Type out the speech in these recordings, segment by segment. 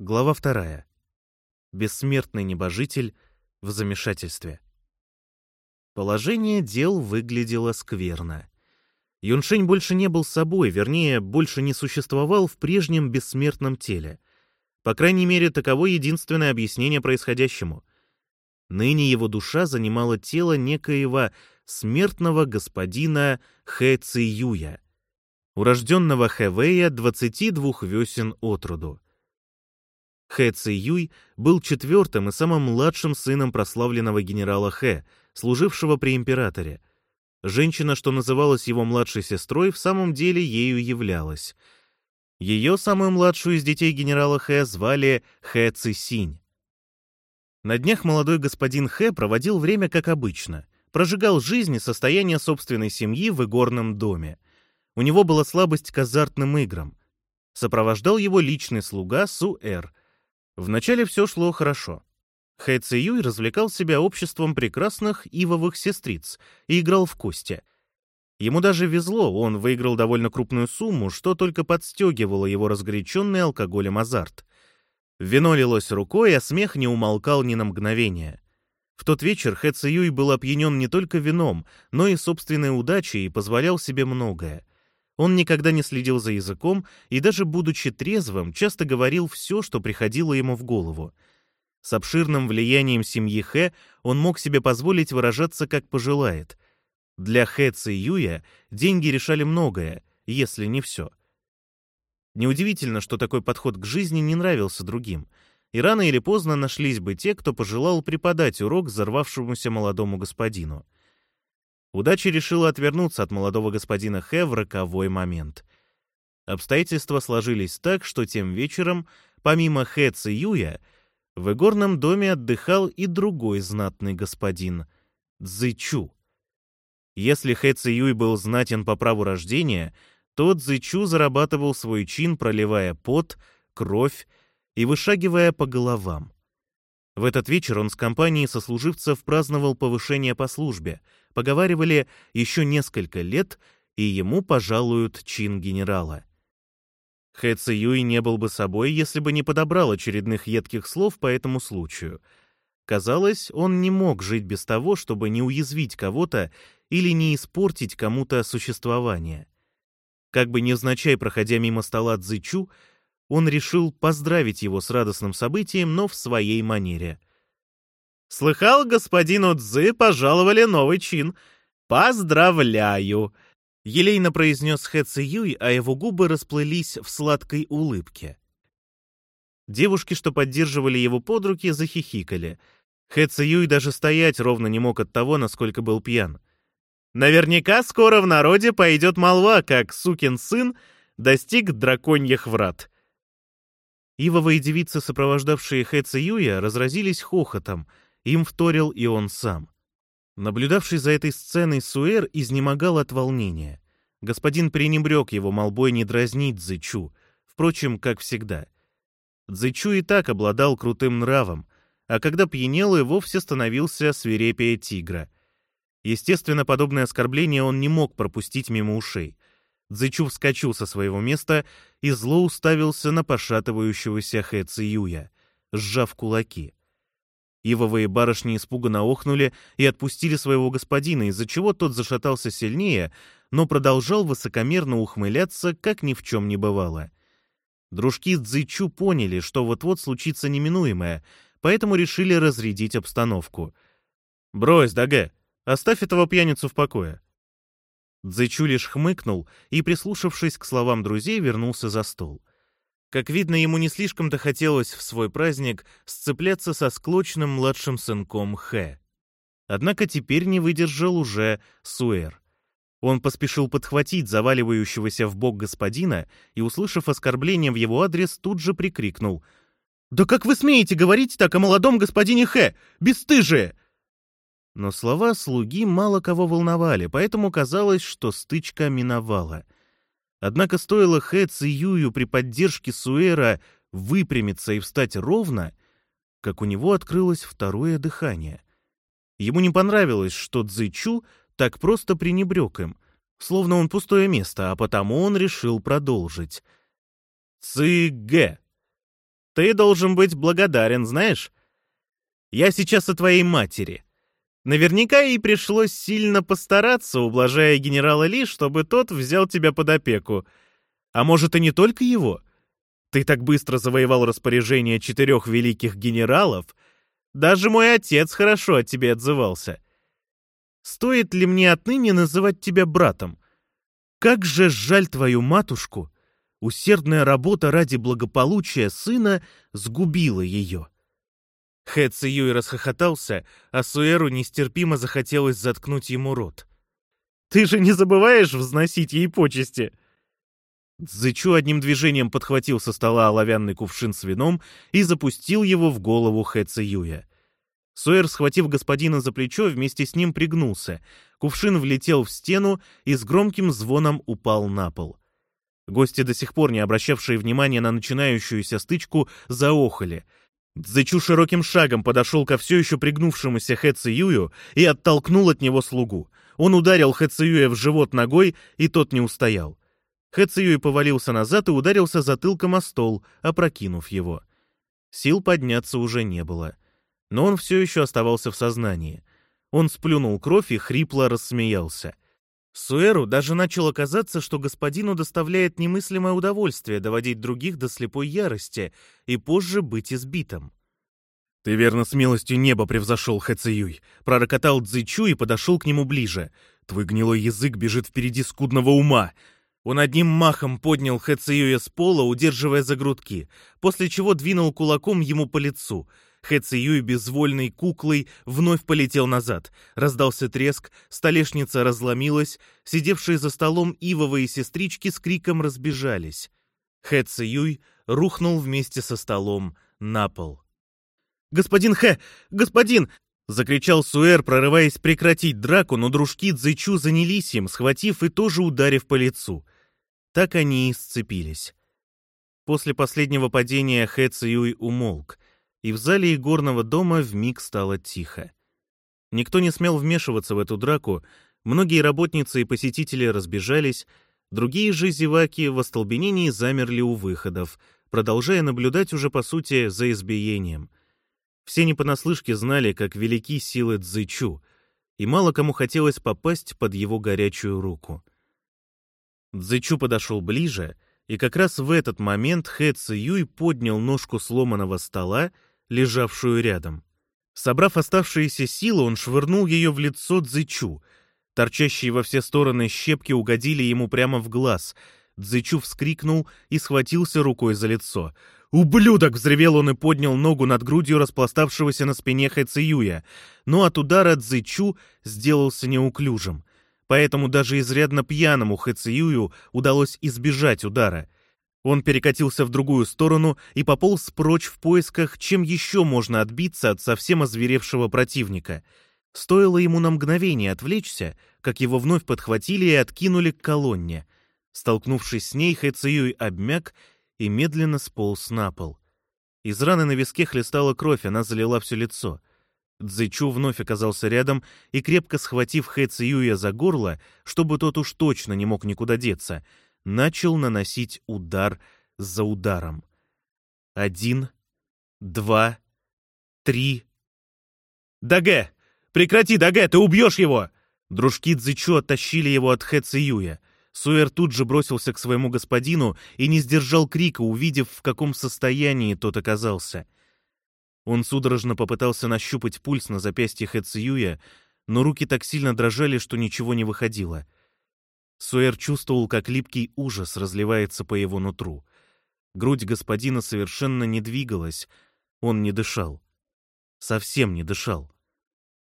Глава вторая. Бессмертный небожитель в замешательстве. Положение дел выглядело скверно. Юншень больше не был собой, вернее, больше не существовал в прежнем бессмертном теле. По крайней мере, таково единственное объяснение происходящему. Ныне его душа занимала тело некоего смертного господина Хэ Циюя, урожденного Хэвэя 22 весен от роду. Хэ Ци Юй был четвертым и самым младшим сыном прославленного генерала Хэ, служившего при императоре. Женщина, что называлась его младшей сестрой, в самом деле ею являлась. Ее самую младшую из детей генерала Хэ звали Хэ Ци Синь. На днях молодой господин Хэ проводил время как обычно, прожигал жизнь и состояние собственной семьи в игорном доме. У него была слабость к азартным играм. Сопровождал его личный слуга Су-Эр — Вначале все шло хорошо. Хэ Ци развлекал себя обществом прекрасных ивовых сестриц и играл в кости. Ему даже везло, он выиграл довольно крупную сумму, что только подстегивало его разгоряченный алкоголем азарт. Вино лилось рукой, а смех не умолкал ни на мгновение. В тот вечер Хэ Ци был опьянен не только вином, но и собственной удачей и позволял себе многое — он никогда не следил за языком и даже будучи трезвым, часто говорил все, что приходило ему в голову. С обширным влиянием семьи Хэ он мог себе позволить выражаться как пожелает. Для Хэ Ци Юя деньги решали многое, если не все. Неудивительно, что такой подход к жизни не нравился другим, и рано или поздно нашлись бы те, кто пожелал преподать урок взорвавшемуся молодому господину. Удача решила отвернуться от молодого господина Хэ в роковой момент. Обстоятельства сложились так, что тем вечером, помимо Хэ Циюя, в игорном доме отдыхал и другой знатный господин — Цзычу. Если Хэ Циюй был знатен по праву рождения, то Цзычу зарабатывал свой чин, проливая пот, кровь и вышагивая по головам. В этот вечер он с компанией сослуживцев праздновал повышение по службе — Поговаривали, еще несколько лет, и ему пожалуют чин генерала. Хэ Ци не был бы собой, если бы не подобрал очередных едких слов по этому случаю. Казалось, он не мог жить без того, чтобы не уязвить кого-то или не испортить кому-то существование. Как бы невзначай проходя мимо стола Цзычу, он решил поздравить его с радостным событием, но в своей манере. Слыхал, господину Цзы пожаловали новый чин. Поздравляю!» Елейно произнес Хэ Ци Юй, а его губы расплылись в сладкой улыбке. Девушки, что поддерживали его под руки, захихикали. Хэ Ци Юй даже стоять ровно не мог от того, насколько был пьян. Наверняка скоро в народе пойдет молва, как сукин сын достиг драконьих врат. Ивовые девицы, сопровождавшие Хэ Ци Юя, разразились хохотом — им вторил и он сам. Наблюдавший за этой сценой Суэр изнемогал от волнения. Господин пренебрег его молбой не дразнить Цзычу, впрочем, как всегда. Цзычу и так обладал крутым нравом, а когда пьянел и вовсе становился свирепее тигра. Естественно, подобное оскорбление он не мог пропустить мимо ушей. Цзычу вскочил со своего места и зло уставился на пошатывающегося Хэ Циюя, сжав кулаки. Ивовые барышни испуганно охнули и отпустили своего господина, из-за чего тот зашатался сильнее, но продолжал высокомерно ухмыляться, как ни в чем не бывало. Дружки Цзычу поняли, что вот-вот случится неминуемое, поэтому решили разрядить обстановку. «Брось, Дагэ, оставь этого пьяницу в покое». Цзычу лишь хмыкнул и, прислушавшись к словам друзей, вернулся за стол. Как видно, ему не слишком-то хотелось в свой праздник сцепляться со склочным младшим сынком Хэ. Однако теперь не выдержал уже Суэр. Он поспешил подхватить заваливающегося в бок господина и, услышав оскорбление в его адрес, тут же прикрикнул. «Да как вы смеете говорить так о молодом господине Хэ? Бесстыжие!» Но слова слуги мало кого волновали, поэтому казалось, что стычка миновала — Однако стоило Хэ Циюю при поддержке Суэра выпрямиться и встать ровно, как у него открылось второе дыхание. Ему не понравилось, что Цзычу так просто пренебрег им, словно он пустое место, а потому он решил продолжить. «Цыгэ!» Ты должен быть благодарен, знаешь? Я сейчас о твоей матери. Наверняка ей пришлось сильно постараться, ублажая генерала Ли, чтобы тот взял тебя под опеку. А может, и не только его? Ты так быстро завоевал распоряжение четырех великих генералов. Даже мой отец хорошо о тебе отзывался. Стоит ли мне отныне называть тебя братом? Как же жаль твою матушку! Усердная работа ради благополучия сына сгубила ее. Хэ Циюй расхохотался, а Суэру нестерпимо захотелось заткнуть ему рот. «Ты же не забываешь взносить ей почести?» Цзычу одним движением подхватил со стола оловянный кувшин с вином и запустил его в голову Хэ Циюя. Суэр, схватив господина за плечо, вместе с ним пригнулся. Кувшин влетел в стену и с громким звоном упал на пол. Гости, до сих пор не обращавшие внимания на начинающуюся стычку, заохали — Цзэчу широким шагом подошел ко все еще пригнувшемуся Хэ Циюю и оттолкнул от него слугу. Он ударил Хэ Циюя в живот ногой, и тот не устоял. Хэ Циюй повалился назад и ударился затылком о стол, опрокинув его. Сил подняться уже не было. Но он все еще оставался в сознании. Он сплюнул кровь и хрипло рассмеялся. Суэру даже начало казаться, что господину доставляет немыслимое удовольствие доводить других до слепой ярости и позже быть избитым. «Ты верно смелостью неба превзошел Хэцеюй», — пророкотал Цзычу и подошел к нему ближе. «Твой гнилой язык бежит впереди скудного ума». Он одним махом поднял Хэцеюя с пола, удерживая за грудки, после чего двинул кулаком ему по лицу — Хэ Циюй безвольной куклой вновь полетел назад. Раздался треск, столешница разломилась, сидевшие за столом ивовые сестрички с криком разбежались. Хэ Циюй рухнул вместе со столом на пол. «Господин Хэ! Господин!» — закричал Суэр, прорываясь прекратить драку, но дружки Цзычу занялись им, схватив и тоже ударив по лицу. Так они и сцепились. После последнего падения Хэ Циюй умолк и в зале игорного дома вмиг стало тихо. Никто не смел вмешиваться в эту драку, многие работницы и посетители разбежались, другие же зеваки в остолбенении замерли у выходов, продолжая наблюдать уже по сути за избиением. Все не понаслышке знали, как велики силы Цзычу, и мало кому хотелось попасть под его горячую руку. Цзычу подошел ближе, и как раз в этот момент Хэ Цзюй поднял ножку сломанного стола лежавшую рядом. Собрав оставшиеся силы, он швырнул ее в лицо Цзычу. Торчащие во все стороны щепки угодили ему прямо в глаз. Цзычу вскрикнул и схватился рукой за лицо. «Ублюдок!» — взревел он и поднял ногу над грудью распластавшегося на спине Хэцеюя. Но от удара Цзычу сделался неуклюжим. Поэтому даже изрядно пьяному Хэцеюю удалось избежать удара. Он перекатился в другую сторону и пополз прочь в поисках, чем еще можно отбиться от совсем озверевшего противника. Стоило ему на мгновение отвлечься, как его вновь подхватили и откинули к колонне. Столкнувшись с ней, Хэциюй обмяк и медленно сполз на пол. Из раны на виске хлестала кровь, она залила все лицо. Цзэчу вновь оказался рядом и, крепко схватив Хэ Циюя за горло, чтобы тот уж точно не мог никуда деться — начал наносить удар за ударом. Один, два, три. «Даге! Прекрати, Даге, ты убьешь его!» Дружки Цзычу оттащили его от Хэ Циюя. Суэр тут же бросился к своему господину и не сдержал крика, увидев, в каком состоянии тот оказался. Он судорожно попытался нащупать пульс на запястье Хэ Циюя, но руки так сильно дрожали, что ничего не выходило. Суэр чувствовал, как липкий ужас разливается по его нутру. Грудь господина совершенно не двигалась, он не дышал. Совсем не дышал.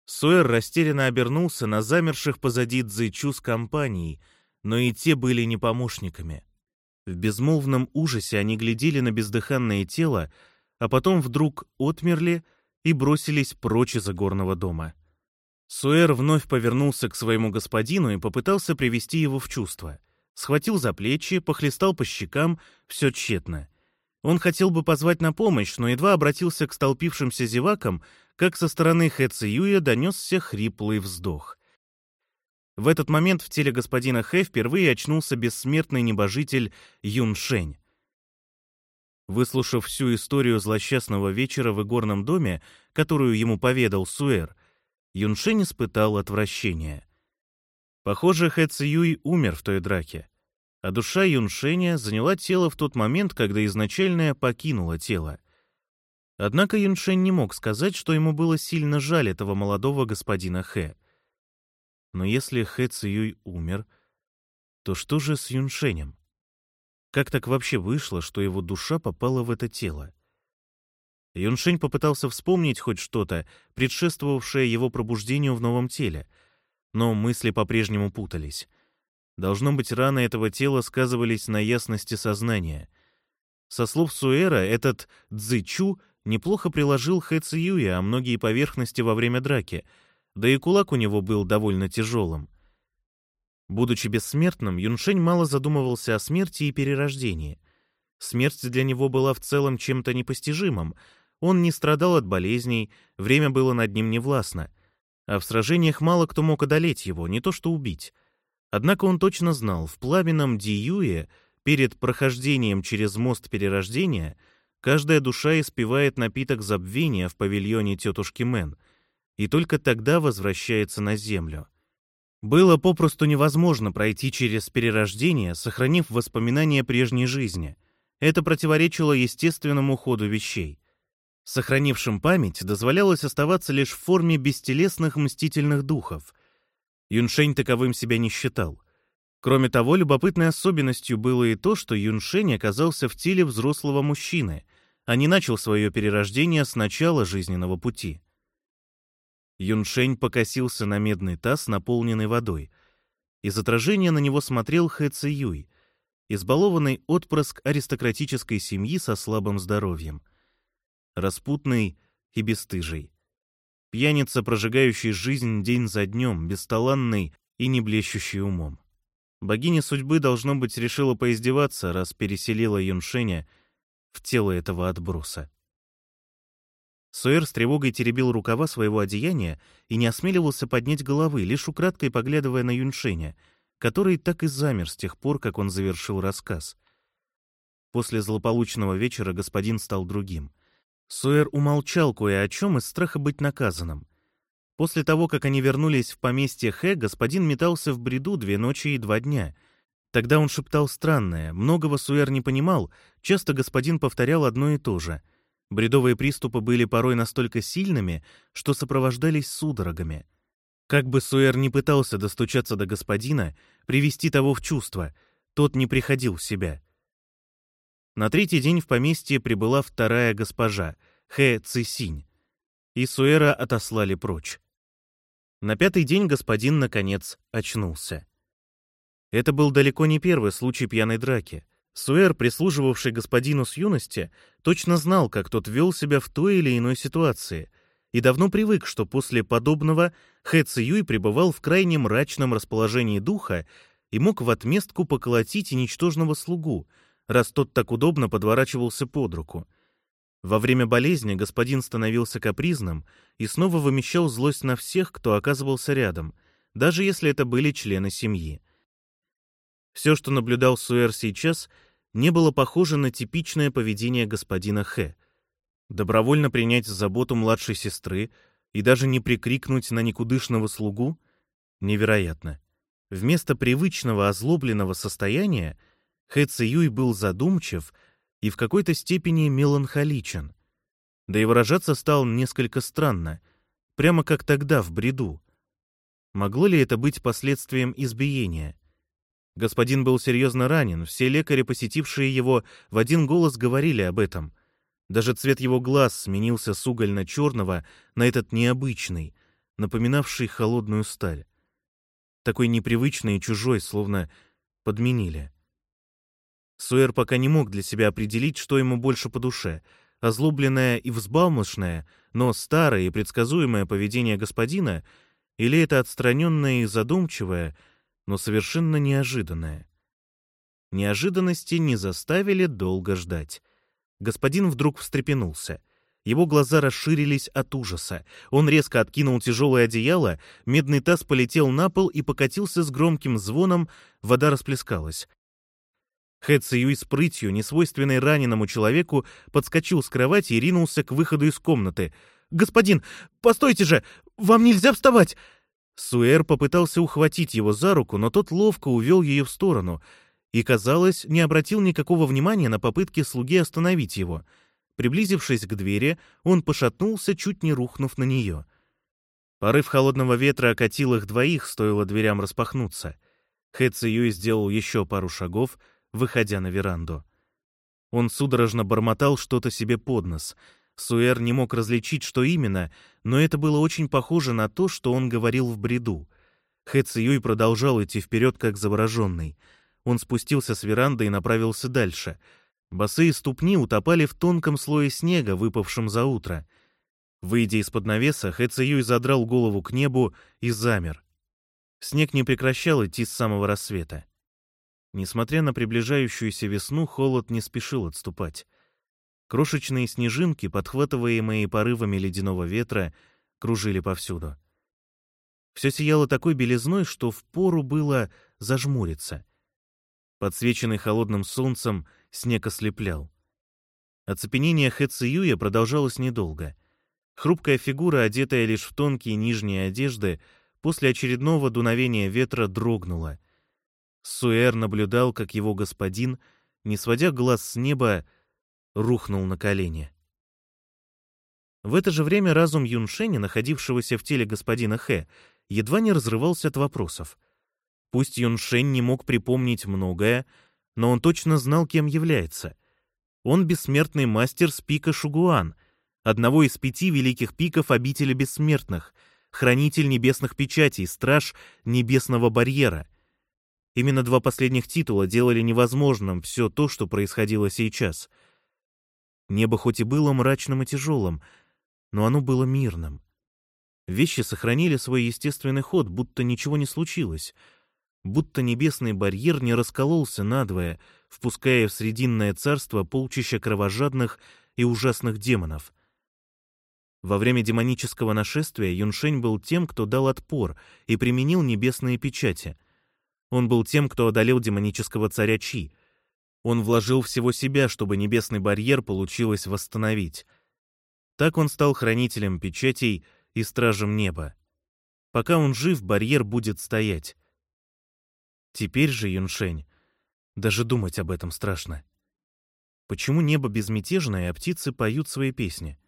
Суэр растерянно обернулся на замерших позади Цзэйчу с компанией, но и те были не помощниками. В безмолвном ужасе они глядели на бездыханное тело, а потом вдруг отмерли и бросились прочь из горного дома. Суэр вновь повернулся к своему господину и попытался привести его в чувство. Схватил за плечи, похлестал по щекам, все тщетно. Он хотел бы позвать на помощь, но едва обратился к столпившимся зевакам, как со стороны Хэ Циюя донесся хриплый вздох. В этот момент в теле господина Хэ впервые очнулся бессмертный небожитель Юн Шень. Выслушав всю историю злосчастного вечера в игорном доме, которую ему поведал Суэр, Юншень испытал отвращение. Похоже, Хэ Циюй умер в той драке, а душа Юншеня заняла тело в тот момент, когда изначальное покинуло тело. Однако Юншень не мог сказать, что ему было сильно жаль этого молодого господина Хэ. Но если Хэ Циюй умер, то что же с Юншенем? Как так вообще вышло, что его душа попала в это тело? Юншень попытался вспомнить хоть что-то, предшествовавшее его пробуждению в новом теле, но мысли по-прежнему путались. Должно быть, раны этого тела сказывались на ясности сознания. Со слов Суэра, этот Цзычу неплохо приложил Хэ Циюя о многие поверхности во время драки, да и кулак у него был довольно тяжелым. Будучи бессмертным, Юншень мало задумывался о смерти и перерождении. Смерть для него была в целом чем-то непостижимым. Он не страдал от болезней, время было над ним невластно. А в сражениях мало кто мог одолеть его, не то что убить. Однако он точно знал, в пламенном Диюе, перед прохождением через мост перерождения, каждая душа испевает напиток забвения в павильоне тетушки Мэн, и только тогда возвращается на землю. Было попросту невозможно пройти через перерождение, сохранив воспоминания прежней жизни. Это противоречило естественному ходу вещей. Сохранившим память дозволялось оставаться лишь в форме бестелесных мстительных духов. Юншень таковым себя не считал. Кроме того, любопытной особенностью было и то, что Юншень оказался в теле взрослого мужчины, а не начал свое перерождение с начала жизненного пути. Юншень покосился на медный таз, наполненный водой. Из отражения на него смотрел Хэ Ци Юй, избалованный отпрыск аристократической семьи со слабым здоровьем. Распутный и бесстыжий. Пьяница, прожигающий жизнь день за днем, бесталанный и не блещущий умом. Богиня судьбы, должно быть, решила поиздеваться, раз переселила Юншеня в тело этого отброса. Суэр с тревогой теребил рукава своего одеяния и не осмеливался поднять головы, лишь украдкой поглядывая на Юншеня, который так и замер с тех пор, как он завершил рассказ. После злополучного вечера господин стал другим. Суэр умолчал кое о чем из страха быть наказанным. После того, как они вернулись в поместье Хэ, господин метался в бреду две ночи и два дня. Тогда он шептал странное, многого Суэр не понимал, часто господин повторял одно и то же — Бредовые приступы были порой настолько сильными, что сопровождались судорогами. Как бы Суэр не пытался достучаться до господина, привести того в чувство, тот не приходил в себя. На третий день в поместье прибыла вторая госпожа, Хэ Цисинь, и Суэра отослали прочь. На пятый день господин, наконец, очнулся. Это был далеко не первый случай пьяной драки. Суэр, прислуживавший господину с юности, точно знал, как тот вел себя в той или иной ситуации, и давно привык, что после подобного Хэ Циюй пребывал в крайне мрачном расположении духа и мог в отместку поколотить и ничтожного слугу, раз тот так удобно подворачивался под руку. Во время болезни господин становился капризным и снова вымещал злость на всех, кто оказывался рядом, даже если это были члены семьи. Все, что наблюдал Суэр сейчас, не было похоже на типичное поведение господина Хэ. Добровольно принять заботу младшей сестры и даже не прикрикнуть на никудышного слугу — невероятно. Вместо привычного озлобленного состояния Хэ Циюй был задумчив и в какой-то степени меланхоличен. Да и выражаться стал несколько странно, прямо как тогда в бреду. Могло ли это быть последствием избиения? Господин был серьезно ранен, все лекари, посетившие его, в один голос говорили об этом. Даже цвет его глаз сменился с угольно-черного на этот необычный, напоминавший холодную сталь. Такой непривычный и чужой, словно подменили. Суэр пока не мог для себя определить, что ему больше по душе — озлобленное и взбалмошное, но старое и предсказуемое поведение господина, или это отстраненное и задумчивое — но совершенно неожиданное. Неожиданности не заставили долго ждать. Господин вдруг встрепенулся. Его глаза расширились от ужаса. Он резко откинул тяжелое одеяло, медный таз полетел на пол и покатился с громким звоном, вода расплескалась. Хэ Циюй с прытью, несвойственной раненому человеку, подскочил с кровати и ринулся к выходу из комнаты. «Господин, постойте же! Вам нельзя вставать!» Суэр попытался ухватить его за руку, но тот ловко увел ее в сторону и, казалось, не обратил никакого внимания на попытки слуги остановить его. Приблизившись к двери, он пошатнулся, чуть не рухнув на нее. Порыв холодного ветра окатил их двоих, стоило дверям распахнуться. Хэ Циюй сделал еще пару шагов, выходя на веранду. Он судорожно бормотал что-то себе под нос. Суэр не мог различить, что именно, но это было очень похоже на то, что он говорил в бреду. Хэ Циюй продолжал идти вперед, как завороженный. Он спустился с веранды и направился дальше. Босые ступни утопали в тонком слое снега, выпавшем за утро. Выйдя из-под навеса, Хэ Циюй задрал голову к небу и замер. Снег не прекращал идти с самого рассвета. Несмотря на приближающуюся весну, холод не спешил отступать. Крошечные снежинки, подхватываемые порывами ледяного ветра, кружили повсюду. Все сияло такой белизной, что впору было зажмуриться. Подсвеченный холодным солнцем, снег ослеплял. Оцепенение Хэ Циюя продолжалось недолго. Хрупкая фигура, одетая лишь в тонкие нижние одежды, после очередного дуновения ветра дрогнула — Суэр наблюдал, как его господин, не сводя глаз с неба, рухнул на колени. В это же время разум Юншеня, находившегося в теле господина Хэ, едва не разрывался от вопросов. Пусть Юншень не мог припомнить многое, но он точно знал, кем является. Он бессмертный мастер с пика Шугуан, одного из пяти великих пиков обители бессмертных, хранитель небесных печатей, страж небесного барьера — Именно два последних титула делали невозможным все то, что происходило сейчас. Небо хоть и было мрачным и тяжелым, но оно было мирным. Вещи сохранили свой естественный ход, будто ничего не случилось, будто небесный барьер не раскололся надвое, впуская в Срединное царство полчища кровожадных и ужасных демонов. Во время демонического нашествия Юншень был тем, кто дал отпор и применил небесные печати — он был тем, кто одолел демонического царя Чи. Он вложил всего себя, чтобы небесный барьер получилось восстановить. Так он стал хранителем печатей и стражем неба. Пока он жив, барьер будет стоять. Теперь же, Юншень, даже думать об этом страшно. Почему небо безмятежное, а птицы поют свои песни?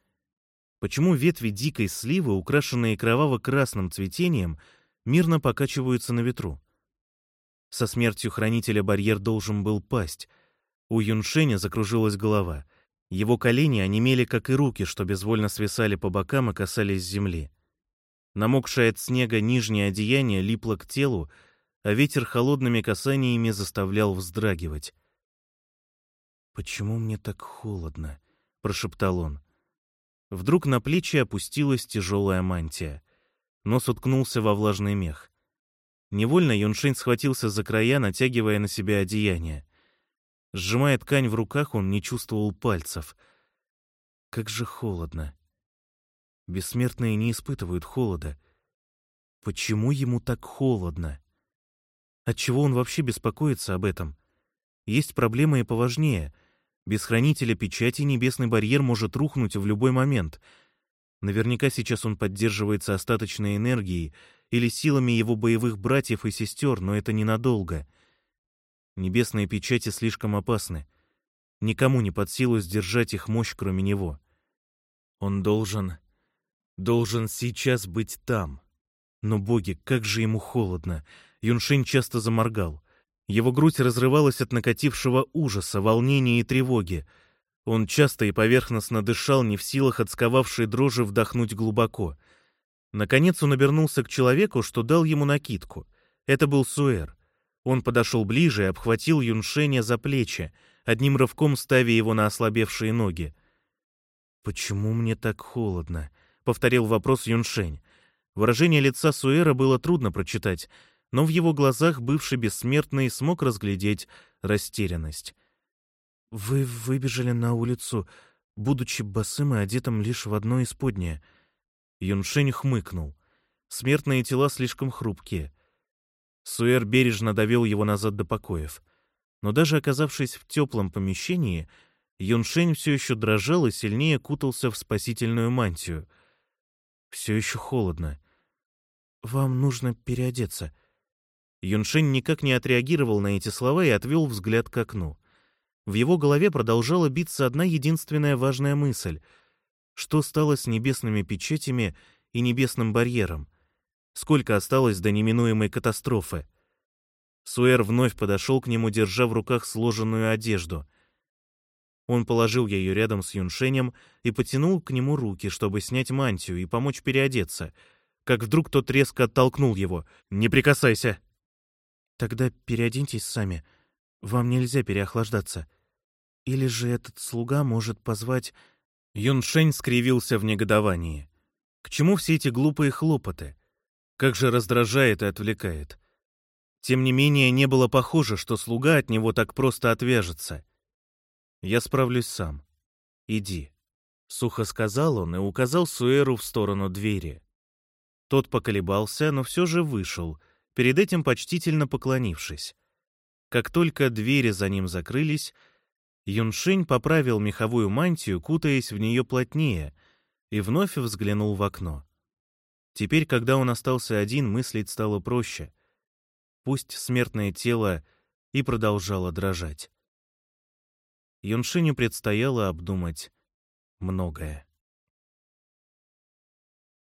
Почему ветви дикой сливы, украшенные кроваво-красным цветением, мирно покачиваются на ветру? Со смертью хранителя барьер должен был пасть. У Юншеня закружилась голова. Его колени онемели, как и руки, что безвольно свисали по бокам и касались земли. Намокшее от снега нижнее одеяние липло к телу, а ветер холодными касаниями заставлял вздрагивать. «Почему мне так холодно?» — прошептал он. Вдруг на плечи опустилась тяжелая мантия. Нос уткнулся во влажный мех. Невольно Юншень схватился за края, натягивая на себя одеяние. Сжимая ткань в руках, он не чувствовал пальцев. Как же холодно. Бессмертные не испытывают холода. Почему ему так холодно? Отчего он вообще беспокоится об этом? Есть проблемы и поважнее. Без хранителя печати небесный барьер может рухнуть в любой момент. Наверняка сейчас он поддерживается остаточной энергией — или силами его боевых братьев и сестер, но это ненадолго. Небесные печати слишком опасны. Никому не под силу сдержать их мощь, кроме него. Он должен... должен сейчас быть там. Но, боги, как же ему холодно. Юншень часто заморгал. Его грудь разрывалась от накатившего ужаса, волнения и тревоги. Он часто и поверхностно дышал, не в силах от сковавшей дрожи вдохнуть глубоко — Наконец он обернулся к человеку, что дал ему накидку. Это был Суэр. Он подошел ближе и обхватил Юншеня за плечи, одним рывком ставя его на ослабевшие ноги. «Почему мне так холодно?» — повторил вопрос Юншень. Выражение лица Суэра было трудно прочитать, но в его глазах бывший бессмертный смог разглядеть растерянность. «Вы выбежали на улицу, будучи босым и одетым лишь в одно исподнее», Юншень хмыкнул. Смертные тела слишком хрупкие. Суэр бережно довел его назад до покоев. Но даже оказавшись в теплом помещении, Юншень все еще дрожал и сильнее кутался в спасительную мантию. Все еще холодно. «Вам нужно переодеться». Юншень никак не отреагировал на эти слова и отвел взгляд к окну. В его голове продолжала биться одна единственная важная мысль. Что стало с небесными печатями и небесным барьером? Сколько осталось до неминуемой катастрофы? Суэр вновь подошел к нему, держа в руках сложенную одежду. Он положил ее рядом с Юншенем и потянул к нему руки, чтобы снять мантию и помочь переодеться, как вдруг тот резко оттолкнул его. «Не прикасайся!» «Тогда переоденьтесь сами. Вам нельзя переохлаждаться. Или же этот слуга может позвать...» Юншень скривился в негодовании. «К чему все эти глупые хлопоты? Как же раздражает и отвлекает!» Тем не менее, не было похоже, что слуга от него так просто отвяжется. «Я справлюсь сам. Иди», — сухо сказал он и указал Суэру в сторону двери. Тот поколебался, но все же вышел, перед этим почтительно поклонившись. Как только двери за ним закрылись, Юншень поправил меховую мантию, кутаясь в нее плотнее, и вновь взглянул в окно. Теперь, когда он остался один, мыслить стало проще — пусть смертное тело и продолжало дрожать. Юншиню предстояло обдумать многое.